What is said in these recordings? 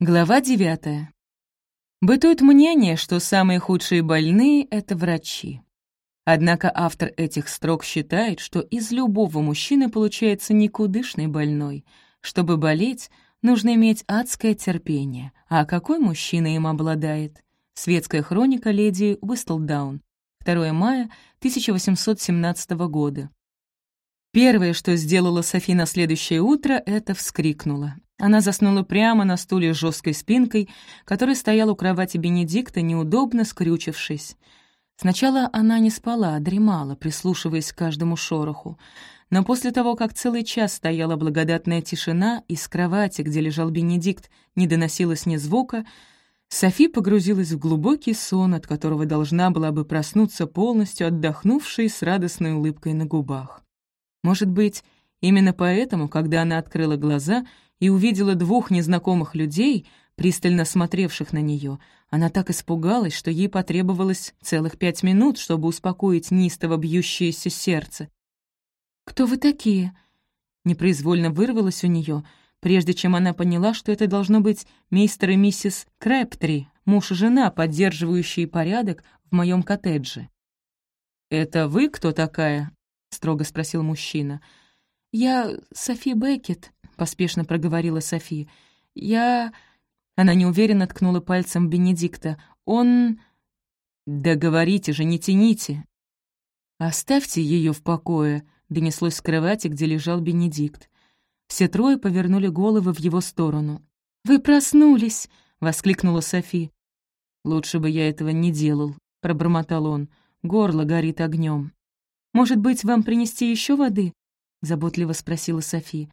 Глава девятая. Бытует мнение, что самые худшие больные — это врачи. Однако автор этих строк считает, что из любого мужчины получается никудышный больной. Чтобы болеть, нужно иметь адское терпение. А какой мужчина им обладает? Светская хроника леди Уистлдаун. 2 мая 1817 года. Первое, что сделала Софи на следующее утро, это вскрикнула. Она заснула прямо на стуле с жесткой спинкой, который стоял у кровати Бенедикта, неудобно скрючившись. Сначала она не спала, а дремала, прислушиваясь к каждому шороху. Но после того, как целый час стояла благодатная тишина, из кровати, где лежал Бенедикт, не доносилось ни звука, Софи погрузилась в глубокий сон, от которого должна была бы проснуться полностью отдохнувшей с радостной улыбкой на губах. Может быть, именно поэтому, когда она открыла глаза — и увидела двух незнакомых людей, пристально смотревших на нее, она так испугалась, что ей потребовалось целых пять минут, чтобы успокоить неистово бьющееся сердце. «Кто вы такие?» Непроизвольно вырвалось у нее, прежде чем она поняла, что это должно быть мистер и миссис Крэптри, муж и жена, поддерживающие порядок в моем коттедже. «Это вы кто такая?» — строго спросил мужчина. «Я Софи Беккет», поспешно проговорила Софи. «Я...» Она неуверенно ткнула пальцем Бенедикта. «Он...» «Да говорите же, не тяните!» «Оставьте ее в покое», — донеслось с кровати, где лежал Бенедикт. Все трое повернули головы в его сторону. «Вы проснулись!» — воскликнула Софи. «Лучше бы я этого не делал», — пробормотал он. «Горло горит огнем. «Может быть, вам принести еще воды?» — заботливо спросила Софи.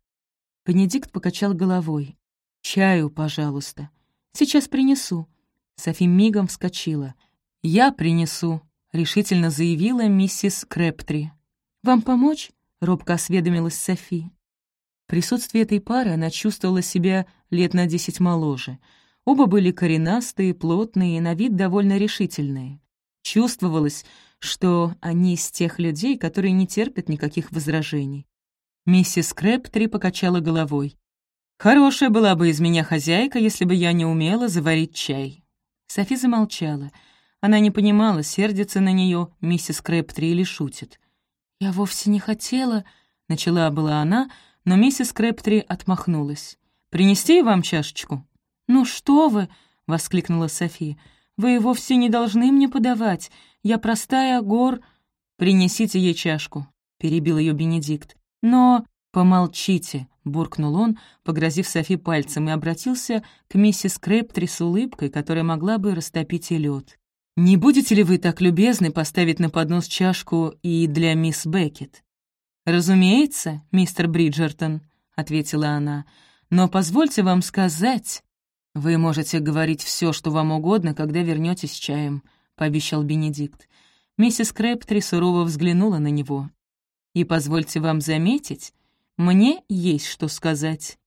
Бенедикт покачал головой. «Чаю, пожалуйста. Сейчас принесу». Софи мигом вскочила. «Я принесу», — решительно заявила миссис Крэптри. «Вам помочь?» — робко осведомилась Софи. В присутствии этой пары она чувствовала себя лет на десять моложе. Оба были коренастые, плотные и на вид довольно решительные. Чувствовалось, что они из тех людей, которые не терпят никаких возражений. Миссис Крэптри покачала головой. «Хорошая была бы из меня хозяйка, если бы я не умела заварить чай». Софи замолчала. Она не понимала, сердится на нее миссис Крэптри или шутит. «Я вовсе не хотела...» — начала была она, но миссис Крэптри отмахнулась. «Принести вам чашечку?» «Ну что вы!» — воскликнула Софи. «Вы вовсе не должны мне подавать. Я простая гор...» «Принесите ей чашку», — перебил ее Бенедикт. «Но...» «Помолчите», — буркнул он, погрозив Софи пальцем, и обратился к миссис Крэптри с улыбкой, которая могла бы растопить и лед. «Не будете ли вы так любезны поставить на поднос чашку и для мисс Беккет?» «Разумеется, мистер Бриджертон», — ответила она, «но позвольте вам сказать...» «Вы можете говорить все, что вам угодно, когда вернетесь с чаем», — пообещал Бенедикт. Миссис Крэптри сурово взглянула на него. И позвольте вам заметить, мне есть что сказать.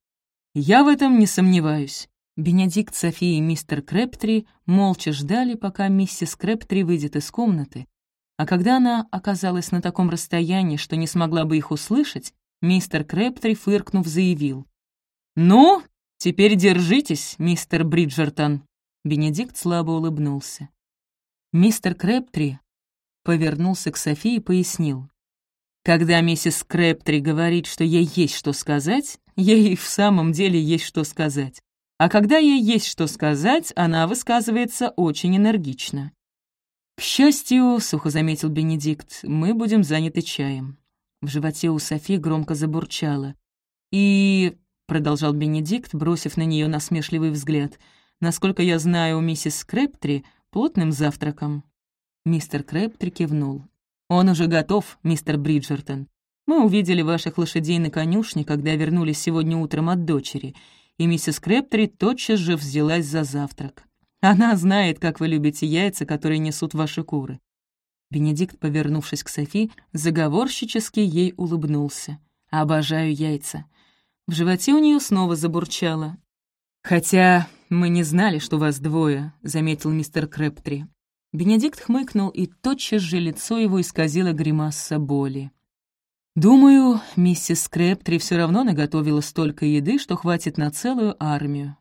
Я в этом не сомневаюсь. Бенедикт, София и мистер Крэптри молча ждали, пока миссис Крэптри выйдет из комнаты, а когда она оказалась на таком расстоянии, что не смогла бы их услышать, мистер Крэптри, фыркнув, заявил. «Ну, теперь держитесь, мистер Бриджертон». Бенедикт слабо улыбнулся. Мистер Крэптри повернулся к Софии и пояснил. Когда миссис Крэптри говорит, что ей есть что сказать, ей в самом деле есть что сказать. А когда ей есть что сказать, она высказывается очень энергично. «К счастью, — сухо заметил Бенедикт, — мы будем заняты чаем». В животе у Софи громко забурчало. «И...» — продолжал Бенедикт, бросив на нее насмешливый взгляд. «Насколько я знаю, у миссис Крэптри плотным завтраком». Мистер Крэптри кивнул. «Он уже готов, мистер Бриджертон. Мы увидели ваших лошадей на конюшне, когда вернулись сегодня утром от дочери, и миссис Крэптри тотчас же взялась за завтрак. Она знает, как вы любите яйца, которые несут ваши куры». Бенедикт, повернувшись к Софи, заговорщически ей улыбнулся. «Обожаю яйца». В животе у нее снова забурчало. «Хотя мы не знали, что вас двое», — заметил мистер Крэптри. Бенедикт хмыкнул, и тотчас же лицо его исказило гримаса боли. «Думаю, миссис Скрэптри все равно наготовила столько еды, что хватит на целую армию».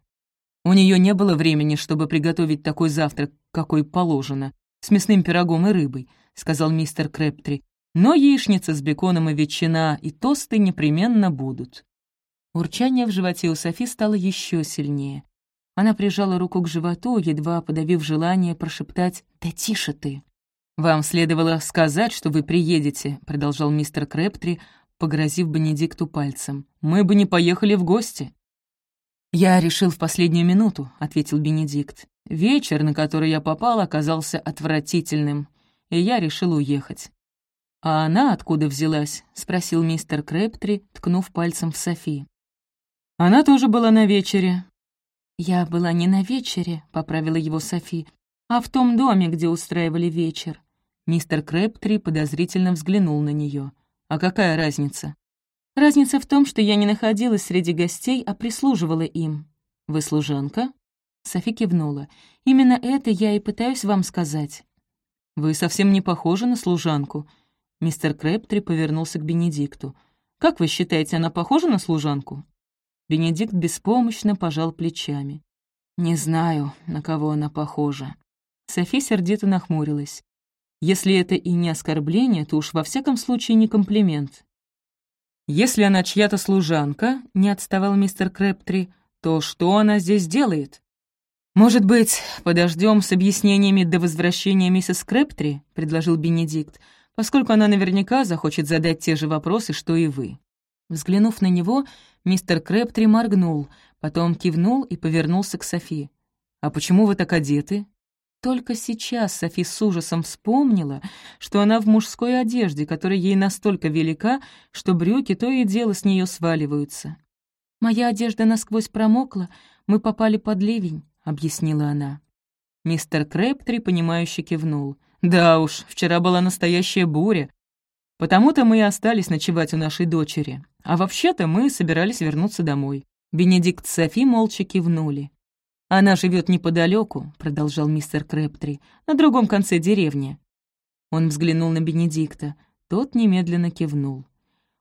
У нее не было времени, чтобы приготовить такой завтрак, какой положено, с мясным пирогом и рыбой, сказал мистер Крэптри. Но яичница с беконом и ветчина и тосты непременно будут. Урчание в животе у Софи стало еще сильнее. Она прижала руку к животу, едва подавив желание прошептать «Да тише ты!». «Вам следовало сказать, что вы приедете», — продолжал мистер Крэптри, погрозив Бенедикту пальцем. «Мы бы не поехали в гости». «Я решил в последнюю минуту», — ответил Бенедикт. «Вечер, на который я попал, оказался отвратительным, и я решил уехать». «А она откуда взялась?» — спросил мистер Крэптри, ткнув пальцем в Софи. «Она тоже была на вечере». «Я была не на вечере», — поправила его Софи, «а в том доме, где устраивали вечер. Мистер Крэптри подозрительно взглянул на нее. «А какая разница?» «Разница в том, что я не находилась среди гостей, а прислуживала им». «Вы служанка?» Софи кивнула. «Именно это я и пытаюсь вам сказать». «Вы совсем не похожи на служанку». Мистер Крэптри повернулся к Бенедикту. «Как вы считаете, она похожа на служанку?» Бенедикт беспомощно пожал плечами. «Не знаю, на кого она похожа». Софи сердито нахмурилась. Если это и не оскорбление, то уж во всяком случае не комплимент. «Если она чья-то служанка», — не отставал мистер Крэптри, «то что она здесь делает?» «Может быть, подождем с объяснениями до возвращения миссис Крэптри?» — предложил Бенедикт, поскольку она наверняка захочет задать те же вопросы, что и вы. Взглянув на него, мистер Крэптри моргнул, потом кивнул и повернулся к Софи. «А почему вы так одеты?» Только сейчас Софи с ужасом вспомнила, что она в мужской одежде, которая ей настолько велика, что брюки то и дело с нее сваливаются. «Моя одежда насквозь промокла, мы попали под ливень», — объяснила она. Мистер Крэптри, понимающе кивнул. «Да уж, вчера была настоящая буря. Потому-то мы и остались ночевать у нашей дочери. А вообще-то мы собирались вернуться домой». Бенедикт Софи молча кивнули. «Она живет неподалеку», — продолжал мистер Крэптри, — «на другом конце деревни». Он взглянул на Бенедикта. Тот немедленно кивнул.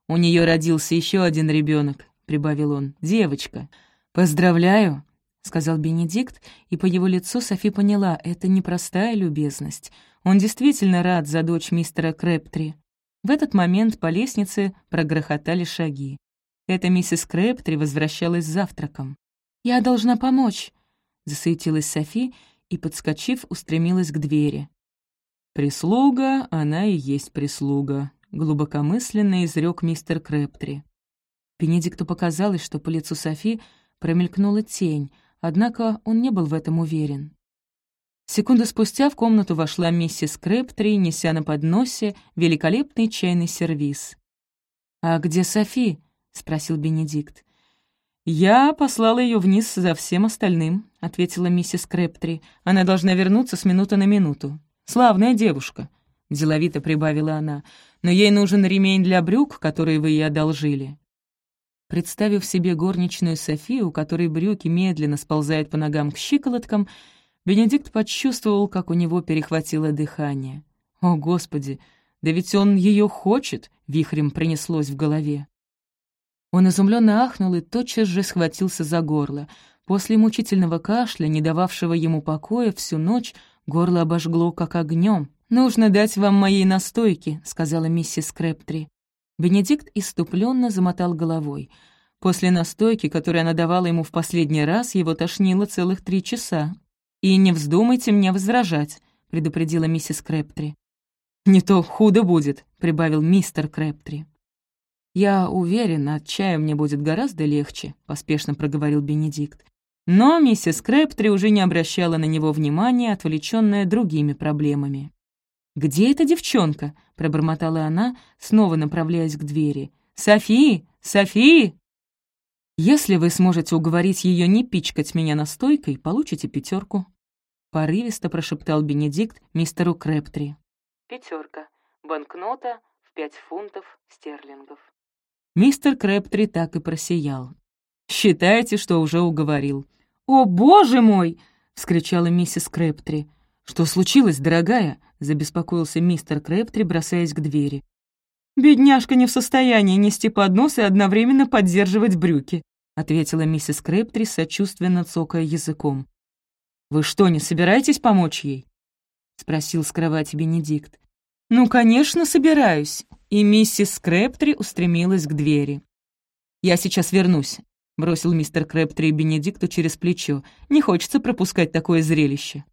«У нее родился еще один ребенок, прибавил он, — «девочка». «Поздравляю», — сказал Бенедикт, и по его лицу Софи поняла, это непростая любезность. Он действительно рад за дочь мистера Крэптри. В этот момент по лестнице прогрохотали шаги. Это миссис Крэптри возвращалась с завтраком. «Я должна помочь», Засуетилась Софи и, подскочив, устремилась к двери. «Прислуга, она и есть прислуга», — глубокомысленно изрек мистер Крэптри. Бенедикту показалось, что по лицу Софи промелькнула тень, однако он не был в этом уверен. Секунду спустя в комнату вошла миссис Крэптри, неся на подносе великолепный чайный сервиз. «А где Софи?» — спросил Бенедикт. «Я послала ее вниз за всем остальным», — ответила миссис Крэптри. «Она должна вернуться с минуты на минуту. Славная девушка», — деловито прибавила она. «Но ей нужен ремень для брюк, который вы ей одолжили». Представив себе горничную Софию, у которой брюки медленно сползают по ногам к щиколоткам, Бенедикт почувствовал, как у него перехватило дыхание. «О, Господи! Да ведь он ее хочет!» — вихрем принеслось в голове. Он изумленно ахнул и тотчас же схватился за горло. После мучительного кашля, не дававшего ему покоя всю ночь, горло обожгло как огнем. «Нужно дать вам моей настойки», — сказала миссис Крэптри. Бенедикт иступленно замотал головой. После настойки, которую она давала ему в последний раз, его тошнило целых три часа. «И не вздумайте мне возражать», — предупредила миссис Крэптри. «Не то худо будет», — прибавил мистер Крэптри. «Я уверен, от чая мне будет гораздо легче», — поспешно проговорил Бенедикт. Но миссис Крэптри уже не обращала на него внимания, отвлечённая другими проблемами. «Где эта девчонка?» — пробормотала она, снова направляясь к двери. «Софи! Софи!» «Если вы сможете уговорить ее не пичкать меня настойкой, получите пятерку. порывисто прошептал Бенедикт мистеру Крэптри. Пятерка. Банкнота в пять фунтов стерлингов. Мистер Крэптри так и просиял. «Считайте, что уже уговорил». «О, боже мой!» — вскричала миссис Крэптри. «Что случилось, дорогая?» — забеспокоился мистер Крэптри, бросаясь к двери. «Бедняжка не в состоянии нести поднос и одновременно поддерживать брюки». ответила миссис Крэптри, сочувственно цокая языком. «Вы что, не собираетесь помочь ей?» — спросил с кровати Бенедикт. «Ну, конечно, собираюсь!» И миссис Крэптри устремилась к двери. «Я сейчас вернусь», — бросил мистер Крэптри Бенедикту через плечо. «Не хочется пропускать такое зрелище».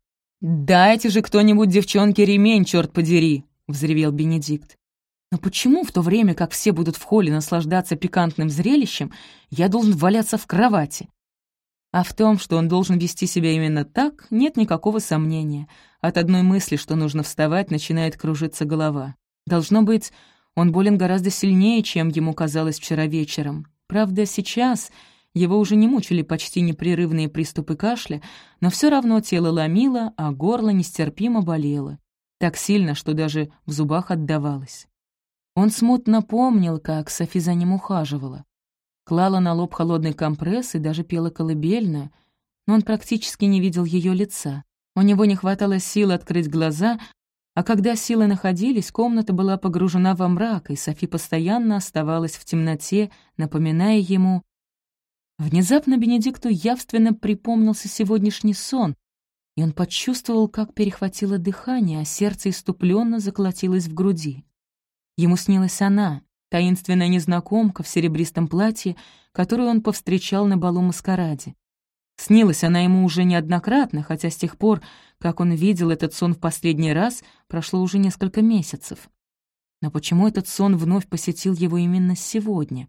«Дайте же кто-нибудь девчонке ремень, черт подери!» — взревел Бенедикт. «Но почему в то время, как все будут в холле наслаждаться пикантным зрелищем, я должен валяться в кровати?» А в том, что он должен вести себя именно так, нет никакого сомнения. От одной мысли, что нужно вставать, начинает кружиться голова. Должно быть, он болен гораздо сильнее, чем ему казалось вчера вечером. Правда, сейчас его уже не мучили почти непрерывные приступы кашля, но все равно тело ломило, а горло нестерпимо болело. Так сильно, что даже в зубах отдавалось. Он смутно помнил, как Софи за ним ухаживала клала на лоб холодный компресс и даже пела колыбельную, но он практически не видел ее лица. У него не хватало сил открыть глаза, а когда силы находились, комната была погружена во мрак, и Софи постоянно оставалась в темноте, напоминая ему... Внезапно Бенедикту явственно припомнился сегодняшний сон, и он почувствовал, как перехватило дыхание, а сердце иступленно заколотилось в груди. Ему снилась она, таинственная незнакомка в серебристом платье, которую он повстречал на балу маскараде. Снилась она ему уже неоднократно, хотя с тех пор, как он видел этот сон в последний раз, прошло уже несколько месяцев. Но почему этот сон вновь посетил его именно сегодня?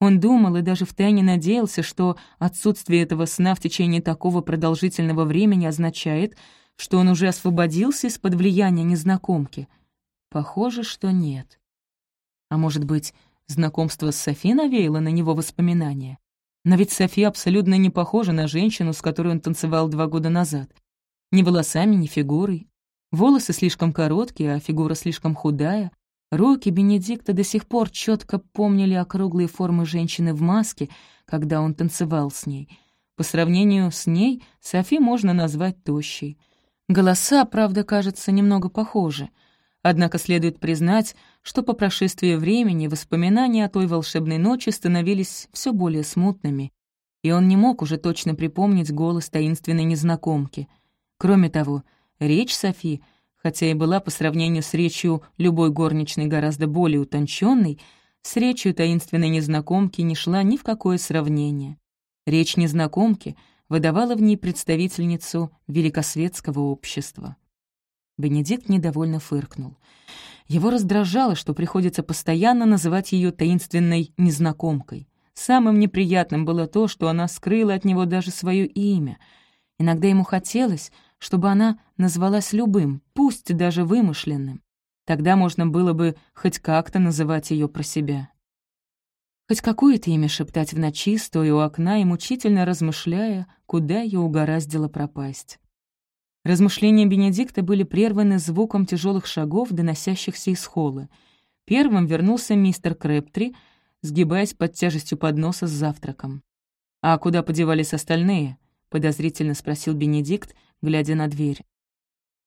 Он думал и даже втайне надеялся, что отсутствие этого сна в течение такого продолжительного времени означает, что он уже освободился из-под влияния незнакомки. Похоже, что нет. А может быть, знакомство с Софи навеяло на него воспоминания? Но ведь Софи абсолютно не похожа на женщину, с которой он танцевал два года назад. Ни волосами, ни фигурой. Волосы слишком короткие, а фигура слишком худая. Руки Бенедикта до сих пор четко помнили округлые формы женщины в маске, когда он танцевал с ней. По сравнению с ней Софи можно назвать тощей. Голоса, правда, кажется, немного похожи — Однако следует признать, что по прошествии времени воспоминания о той волшебной ночи становились все более смутными, и он не мог уже точно припомнить голос таинственной незнакомки. Кроме того, речь Софи, хотя и была по сравнению с речью любой горничной гораздо более утонченной, с речью таинственной незнакомки не шла ни в какое сравнение. Речь незнакомки выдавала в ней представительницу великосветского общества. Бенедикт недовольно фыркнул. Его раздражало, что приходится постоянно называть ее таинственной незнакомкой. Самым неприятным было то, что она скрыла от него даже свое имя. Иногда ему хотелось, чтобы она назвалась любым, пусть даже вымышленным. Тогда можно было бы хоть как-то называть ее про себя. Хоть какое-то имя шептать в ночи, стоя у окна и мучительно размышляя, куда ее угораздило пропасть. Размышления Бенедикта были прерваны звуком тяжелых шагов, доносящихся из холла. Первым вернулся мистер Крэптри, сгибаясь под тяжестью подноса с завтраком. «А куда подевались остальные?» — подозрительно спросил Бенедикт, глядя на дверь.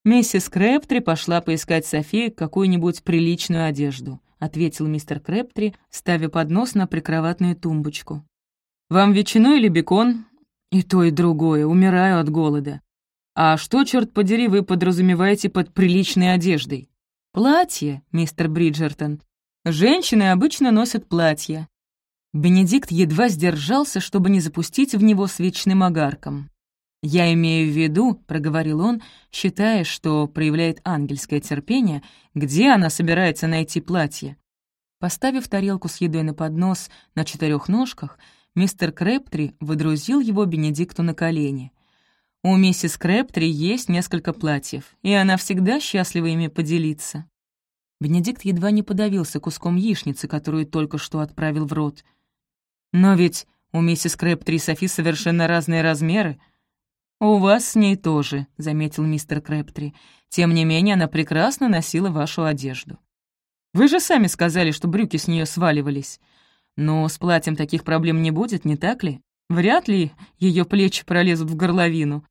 «Миссис Крэптри пошла поискать Софии какую-нибудь приличную одежду», — ответил мистер Крэптри, ставя поднос на прикроватную тумбочку. «Вам ветчину или бекон?» «И то, и другое. Умираю от голода». «А что, черт подери, вы подразумеваете под приличной одеждой?» «Платье, мистер Бриджертон. Женщины обычно носят платья». Бенедикт едва сдержался, чтобы не запустить в него с вечным огарком. «Я имею в виду», — проговорил он, считая, что проявляет ангельское терпение, где она собирается найти платье. Поставив тарелку с едой на поднос на четырех ножках, мистер Крэптри выдрузил его Бенедикту на колени. У миссис Крэптри есть несколько платьев, и она всегда счастлива ими поделиться». Бенедикт едва не подавился куском яичницы, которую только что отправил в рот. «Но ведь у миссис Крэптри и Софи совершенно разные размеры». «У вас с ней тоже», — заметил мистер Крэптри. «Тем не менее, она прекрасно носила вашу одежду. Вы же сами сказали, что брюки с нее сваливались. Но с платьем таких проблем не будет, не так ли? Вряд ли ее плечи пролезут в горловину.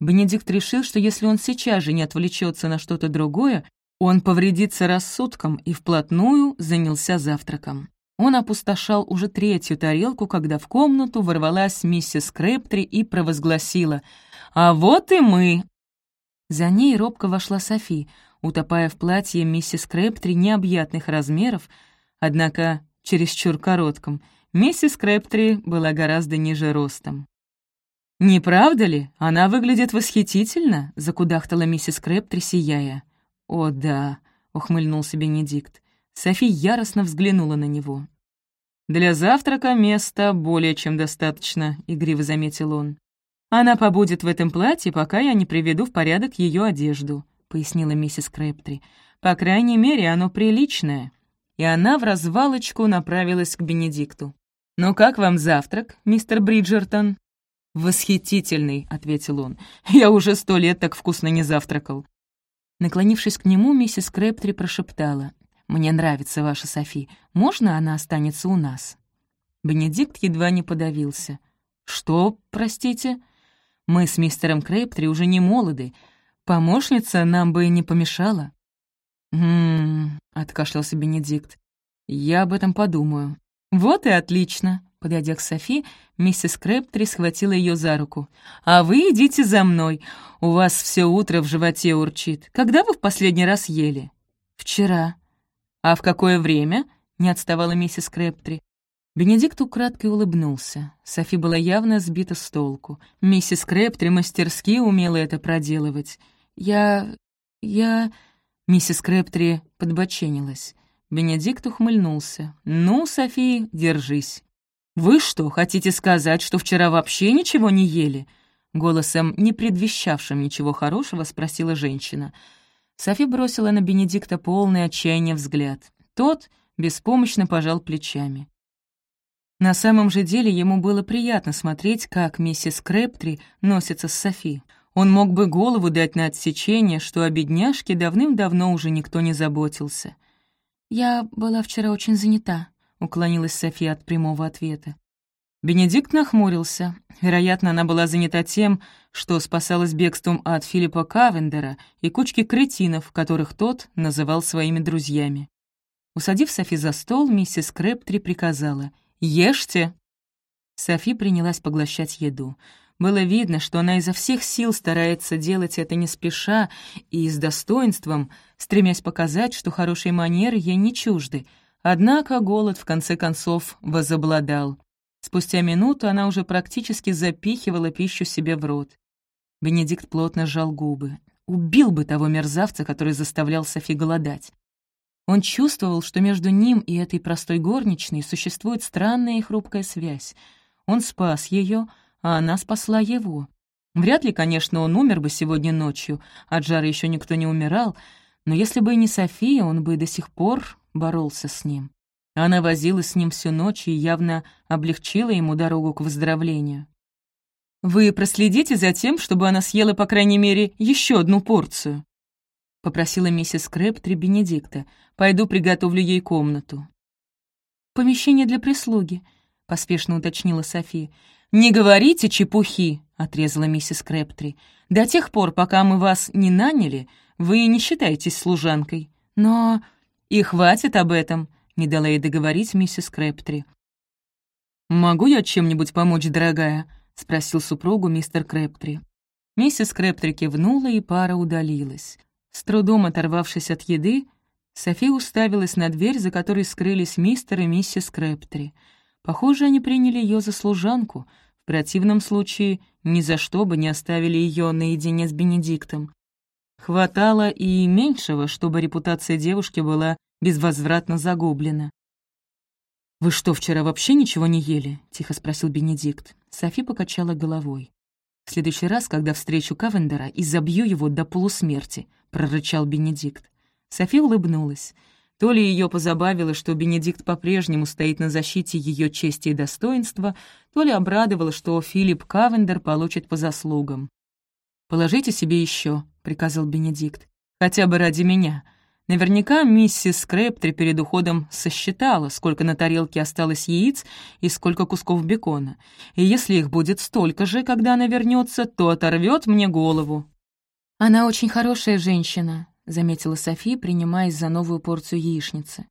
Бенедикт решил, что если он сейчас же не отвлечется на что-то другое, он повредится рассудком и вплотную занялся завтраком. Он опустошал уже третью тарелку, когда в комнату ворвалась миссис Крэптри и провозгласила «А вот и мы!». За ней робко вошла Софи, утопая в платье миссис Крэптри необъятных размеров, однако чересчур коротком. Миссис Крэптри была гораздо ниже ростом. «Не правда ли? Она выглядит восхитительно», — закудахтала миссис Крэптри, сияя. «О, да», — ухмыльнулся Бенедикт. Софи яростно взглянула на него. «Для завтрака места более чем достаточно», — игриво заметил он. «Она побудет в этом платье, пока я не приведу в порядок ее одежду», — пояснила миссис Крэптри. «По крайней мере, оно приличное». И она в развалочку направилась к Бенедикту. «Ну как вам завтрак, мистер Бриджертон?» «Восхитительный», — ответил он. «Я уже сто лет так вкусно не завтракал». Наклонившись к нему, миссис Крэптри прошептала. «Мне нравится ваша Софи. Можно она останется у нас?» Бенедикт едва не подавился. «Что, простите?» «Мы с мистером Крэптри уже не молоды. Помощница нам бы не помешала». «М-м-м», откашлялся Бенедикт. «Я об этом подумаю». «Вот и отлично», Подойдя к Софи, миссис Крэптри схватила ее за руку. «А вы идите за мной. У вас все утро в животе урчит. Когда вы в последний раз ели?» «Вчера». «А в какое время?» — не отставала миссис Крэптри. Бенедикт украдкой улыбнулся. Софи была явно сбита с толку. Миссис Крэптри мастерски умела это проделывать. «Я... я...» Миссис Крэптри подбоченилась. Бенедикт ухмыльнулся. «Ну, Софи, держись». «Вы что, хотите сказать, что вчера вообще ничего не ели?» Голосом, не предвещавшим ничего хорошего, спросила женщина. Софи бросила на Бенедикта полный отчаяния взгляд. Тот беспомощно пожал плечами. На самом же деле ему было приятно смотреть, как миссис Крэптри носится с Софи. Он мог бы голову дать на отсечение, что о бедняжке давным-давно уже никто не заботился. «Я была вчера очень занята», — уклонилась София от прямого ответа. Бенедикт нахмурился. Вероятно, она была занята тем, что спасалась бегством от Филиппа Кавендера и кучки кретинов, которых тот называл своими друзьями. Усадив Софи за стол, миссис Крэптри приказала «Ешьте!». Софи принялась поглощать еду. Было видно, что она изо всех сил старается делать это не спеша и с достоинством, стремясь показать, что хорошие манеры ей не чужды — Однако голод в конце концов возобладал. Спустя минуту она уже практически запихивала пищу себе в рот. Бенедикт плотно сжал губы. Убил бы того мерзавца, который заставлял Софи голодать. Он чувствовал, что между ним и этой простой горничной существует странная и хрупкая связь. Он спас ее, а она спасла его. Вряд ли, конечно, он умер бы сегодня ночью, от жара еще никто не умирал, но если бы не София, он бы до сих пор боролся с ним. Она возилась с ним всю ночь и явно облегчила ему дорогу к выздоровлению. «Вы проследите за тем, чтобы она съела, по крайней мере, еще одну порцию», — попросила миссис Крэптри Бенедикта. «Пойду приготовлю ей комнату». «Помещение для прислуги», — поспешно уточнила София. «Не говорите чепухи», — отрезала миссис Крэптри. «До тех пор, пока мы вас не наняли, вы не считаетесь служанкой. Но «И хватит об этом», — не дала ей договорить миссис Крэптри. «Могу я чем-нибудь помочь, дорогая?» — спросил супругу мистер Крэптри. Миссис Крэптри кивнула, и пара удалилась. С трудом оторвавшись от еды, Софи уставилась на дверь, за которой скрылись мистер и миссис Крэптри. Похоже, они приняли ее за служанку. В противном случае ни за что бы не оставили ее наедине с Бенедиктом. Хватало и меньшего, чтобы репутация девушки была безвозвратно загублена. «Вы что, вчера вообще ничего не ели?» — тихо спросил Бенедикт. Софи покачала головой. «В следующий раз, когда встречу Кавендера, и забью его до полусмерти», — прорычал Бенедикт. Софи улыбнулась. То ли ее позабавило, что Бенедикт по-прежнему стоит на защите ее чести и достоинства, то ли обрадовало, что Филипп Кавендер получит по заслугам. «Положите себе еще, приказал Бенедикт. «Хотя бы ради меня. Наверняка миссис Крэптри перед уходом сосчитала, сколько на тарелке осталось яиц и сколько кусков бекона. И если их будет столько же, когда она вернется, то оторвет мне голову». «Она очень хорошая женщина», — заметила Софи, принимаясь за новую порцию яичницы.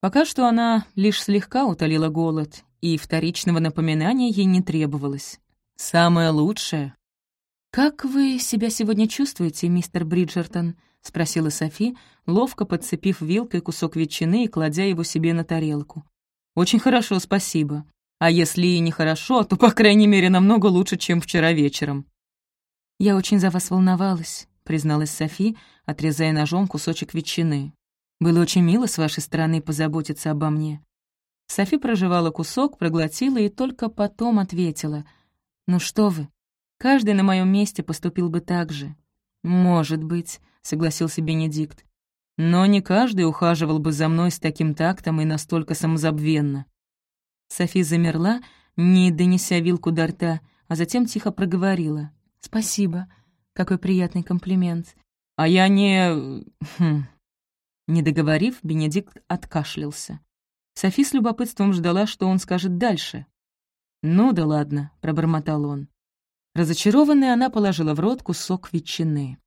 Пока что она лишь слегка утолила голод, и вторичного напоминания ей не требовалось. «Самое лучшее». «Как вы себя сегодня чувствуете, мистер Бриджертон?» — спросила Софи, ловко подцепив вилкой кусок ветчины и кладя его себе на тарелку. «Очень хорошо, спасибо. А если и нехорошо, то, по крайней мере, намного лучше, чем вчера вечером». «Я очень за вас волновалась», — призналась Софи, отрезая ножом кусочек ветчины. «Было очень мило с вашей стороны позаботиться обо мне». Софи прожевала кусок, проглотила и только потом ответила. «Ну что вы, каждый на моем месте поступил бы так же». «Может быть», — согласился Бенедикт. «Но не каждый ухаживал бы за мной с таким тактом и настолько самозабвенно». Софи замерла, не донеся вилку до рта, а затем тихо проговорила. «Спасибо. Какой приятный комплимент. А я не...» хм. Не договорив, Бенедикт откашлялся. Софи с любопытством ждала, что он скажет дальше. «Ну да ладно», — пробормотал он. Разочарованная, она положила в рот кусок ветчины.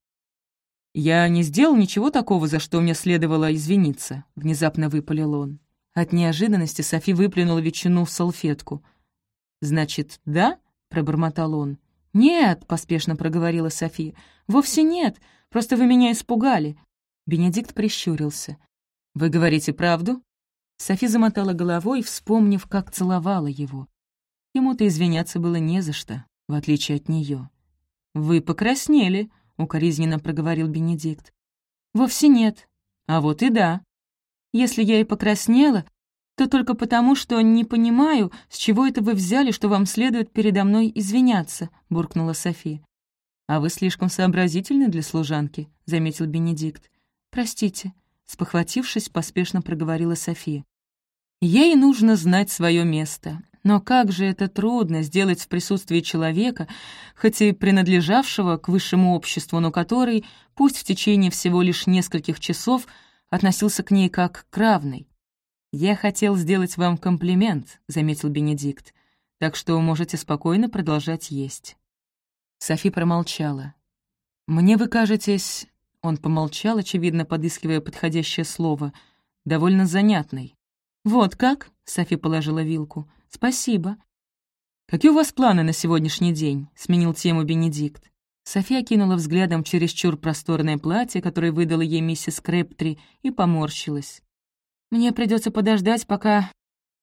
«Я не сделал ничего такого, за что мне следовало извиниться», — внезапно выпалил он. От неожиданности Софи выплюнула ветчину в салфетку. «Значит, да?» — пробормотал он. «Нет», — поспешно проговорила Софи, — «вовсе нет, просто вы меня испугали». Бенедикт прищурился. «Вы говорите правду?» Софи замотала головой, вспомнив, как целовала его. Ему-то извиняться было не за что, в отличие от нее. «Вы покраснели», — укоризненно проговорил Бенедикт. «Вовсе нет. А вот и да. Если я и покраснела, то только потому, что не понимаю, с чего это вы взяли, что вам следует передо мной извиняться», — буркнула Софи. «А вы слишком сообразительны для служанки», — заметил Бенедикт. «Простите», — спохватившись, поспешно проговорила Софи. «Ей нужно знать свое место. Но как же это трудно сделать в присутствии человека, хоть и принадлежавшего к высшему обществу, но который, пусть в течение всего лишь нескольких часов, относился к ней как к равной. «Я хотел сделать вам комплимент», — заметил Бенедикт, «так что можете спокойно продолжать есть». Софи промолчала. «Мне вы кажетесь...» Он помолчал, очевидно, подыскивая подходящее слово. «Довольно занятный». «Вот как?» — Софи положила вилку. «Спасибо». «Какие у вас планы на сегодняшний день?» — сменил тему Бенедикт. София кинула взглядом чересчур просторное платье, которое выдала ей миссис Крэптри, и поморщилась. Мне придется подождать, пока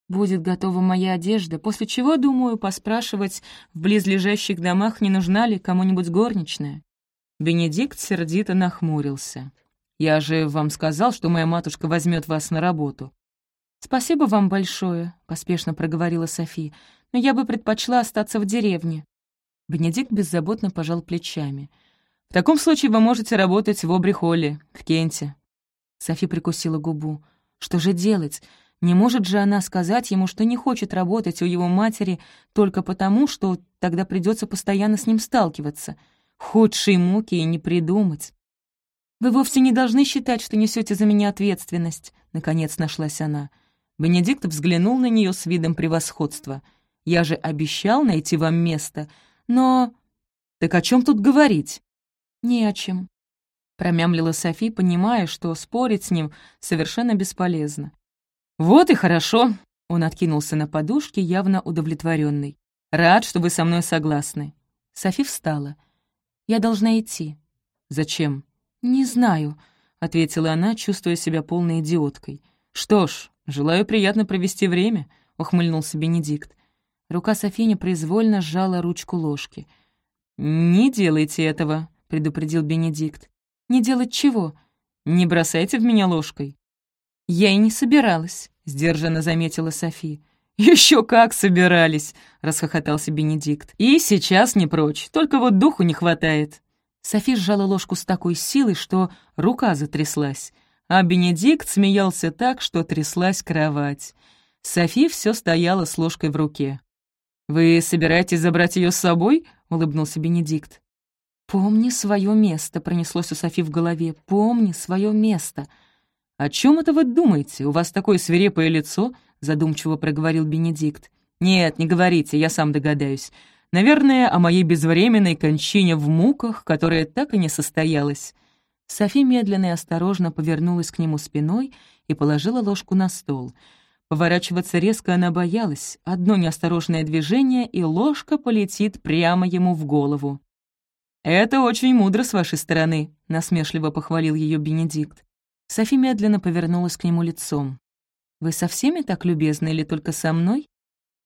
будет готова моя одежда, после чего, думаю, поспрашивать в близлежащих домах, не нужна ли кому-нибудь горничная. Бенедикт сердито нахмурился. «Я же вам сказал, что моя матушка возьмет вас на работу». «Спасибо вам большое», — поспешно проговорила Софи, «но я бы предпочла остаться в деревне». Бенедикт беззаботно пожал плечами. «В таком случае вы можете работать в Обри-Холле, в Кенте». Софи прикусила губу. Что же делать? Не может же она сказать ему, что не хочет работать у его матери только потому, что тогда придется постоянно с ним сталкиваться. Худшие муки и не придумать. «Вы вовсе не должны считать, что несете за меня ответственность», — наконец нашлась она. Бенедикт взглянул на нее с видом превосходства. «Я же обещал найти вам место, но...» «Так о чем тут говорить?» «Не о чем промямлила Софи, понимая, что спорить с ним совершенно бесполезно. «Вот и хорошо», — он откинулся на подушке, явно удовлетворенный. «Рад, что вы со мной согласны». Софи встала. «Я должна идти». «Зачем?» «Не знаю», — ответила она, чувствуя себя полной идиоткой. «Что ж, желаю приятно провести время», — ухмыльнулся Бенедикт. Рука Софи непроизвольно сжала ручку ложки. «Не делайте этого», — предупредил Бенедикт. «Не делать чего?» «Не бросайте в меня ложкой». «Я и не собиралась», — сдержанно заметила Софи. «Еще как собирались!» — расхохотался Бенедикт. «И сейчас не прочь, только вот духу не хватает». Софи сжала ложку с такой силой, что рука затряслась, а Бенедикт смеялся так, что тряслась кровать. Софи все стояла с ложкой в руке. «Вы собираетесь забрать ее с собой?» — улыбнулся Бенедикт. «Помни свое место», — пронеслось у Софи в голове. «Помни свое место». «О чем это вы думаете? У вас такое свирепое лицо?» — задумчиво проговорил Бенедикт. «Нет, не говорите, я сам догадаюсь. Наверное, о моей безвременной кончине в муках, которая так и не состоялась». Софи медленно и осторожно повернулась к нему спиной и положила ложку на стол. Поворачиваться резко она боялась. Одно неосторожное движение, и ложка полетит прямо ему в голову. «Это очень мудро с вашей стороны», — насмешливо похвалил ее Бенедикт. Софи медленно повернулась к нему лицом. «Вы со всеми так любезны или только со мной?»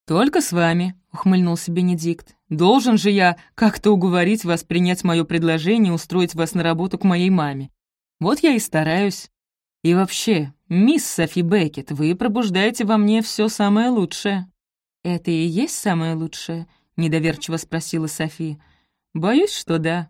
«Только с вами», — ухмыльнулся Бенедикт. «Должен же я как-то уговорить вас принять мое предложение и устроить вас на работу к моей маме. Вот я и стараюсь. И вообще, мисс Софи Беккет, вы пробуждаете во мне все самое лучшее». «Это и есть самое лучшее?» — недоверчиво спросила Софи. «Боюсь, что да».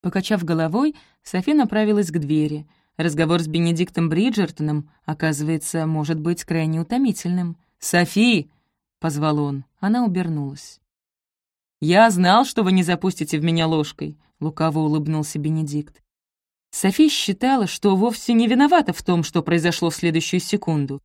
Покачав головой, Софи направилась к двери. Разговор с Бенедиктом Бриджертоном, оказывается, может быть крайне утомительным. «Софи!» — позвал он. Она убернулась. «Я знал, что вы не запустите в меня ложкой», — лукаво улыбнулся Бенедикт. Софи считала, что вовсе не виновата в том, что произошло в следующую секунду.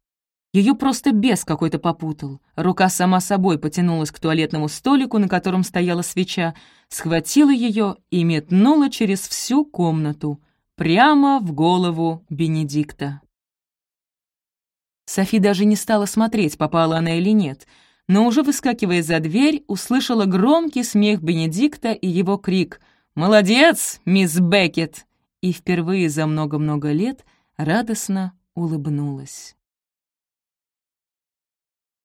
Ее просто бес какой-то попутал. Рука сама собой потянулась к туалетному столику, на котором стояла свеча, схватила ее и метнула через всю комнату, прямо в голову Бенедикта. Софи даже не стала смотреть, попала она или нет, но уже выскакивая за дверь, услышала громкий смех Бенедикта и его крик «Молодец, мисс Беккет!» и впервые за много-много лет радостно улыбнулась.